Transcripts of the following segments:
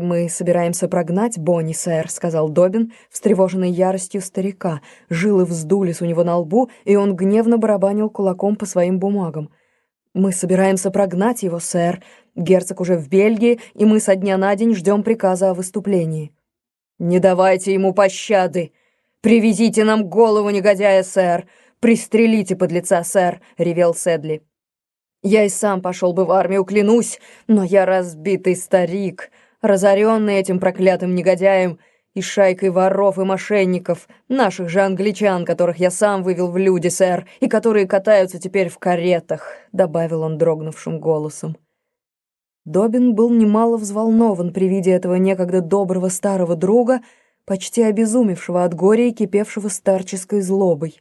«Мы собираемся прогнать Бонни, сэр», — сказал Добин, встревоженный яростью старика. Жилы вздулись у него на лбу, и он гневно барабанил кулаком по своим бумагам. «Мы собираемся прогнать его, сэр. Герцог уже в Бельгии, и мы со дня на день ждем приказа о выступлении». «Не давайте ему пощады! Привезите нам голову негодяя, сэр! Пристрелите подлеца, сэр!» — ревел Седли. «Я и сам пошел бы в армию, клянусь, но я разбитый старик» разоренный этим проклятым негодяем и шайкой воров и мошенников, наших же англичан, которых я сам вывел в люди, сэр, и которые катаются теперь в каретах», — добавил он дрогнувшим голосом. Добин был немало взволнован при виде этого некогда доброго старого друга, почти обезумевшего от горя и кипевшего старческой злобой.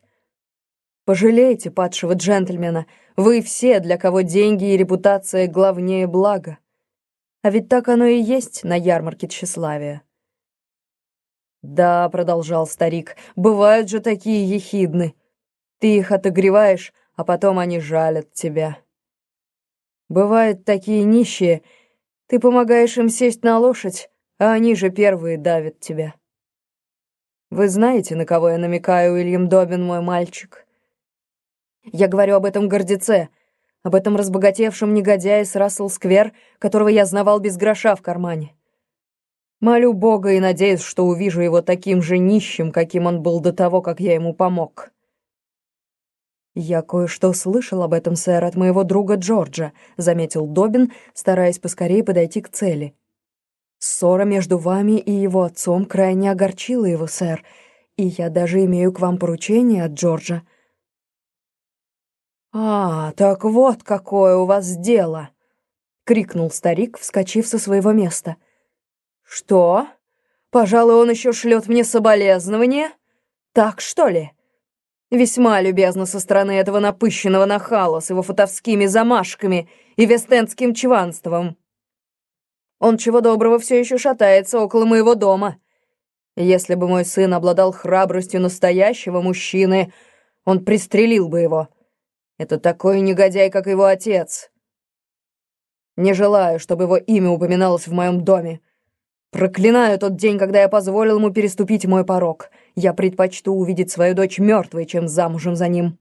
«Пожалейте падшего джентльмена, вы все, для кого деньги и репутация главнее блага. А ведь так оно и есть на ярмарке тщеславия. «Да», — продолжал старик, — «бывают же такие ехидны. Ты их отогреваешь, а потом они жалят тебя. Бывают такие нищие, ты помогаешь им сесть на лошадь, а они же первые давят тебя. Вы знаете, на кого я намекаю, Уильям Добин, мой мальчик? Я говорю об этом гордеце, об этом разбогатевшем негодяе с Рассел-сквер, которого я знавал без гроша в кармане. Молю Бога и надеюсь, что увижу его таким же нищим, каким он был до того, как я ему помог. «Я кое-что слышал об этом, сэр, от моего друга Джорджа», — заметил Добин, стараясь поскорее подойти к цели. «Ссора между вами и его отцом крайне огорчила его, сэр, и я даже имею к вам поручение от Джорджа». «А, так вот какое у вас дело!» — крикнул старик, вскочив со своего места. «Что? Пожалуй, он еще шлет мне соболезнования? Так что ли?» Весьма любезно со стороны этого напыщенного нахала с его фотовскими замашками и вестендским чванством. Он чего доброго все еще шатается около моего дома. Если бы мой сын обладал храбростью настоящего мужчины, он пристрелил бы его. Это такой негодяй, как его отец. Не желаю, чтобы его имя упоминалось в моем доме. Проклинаю тот день, когда я позволил ему переступить мой порог. Я предпочту увидеть свою дочь мертвой, чем замужем за ним.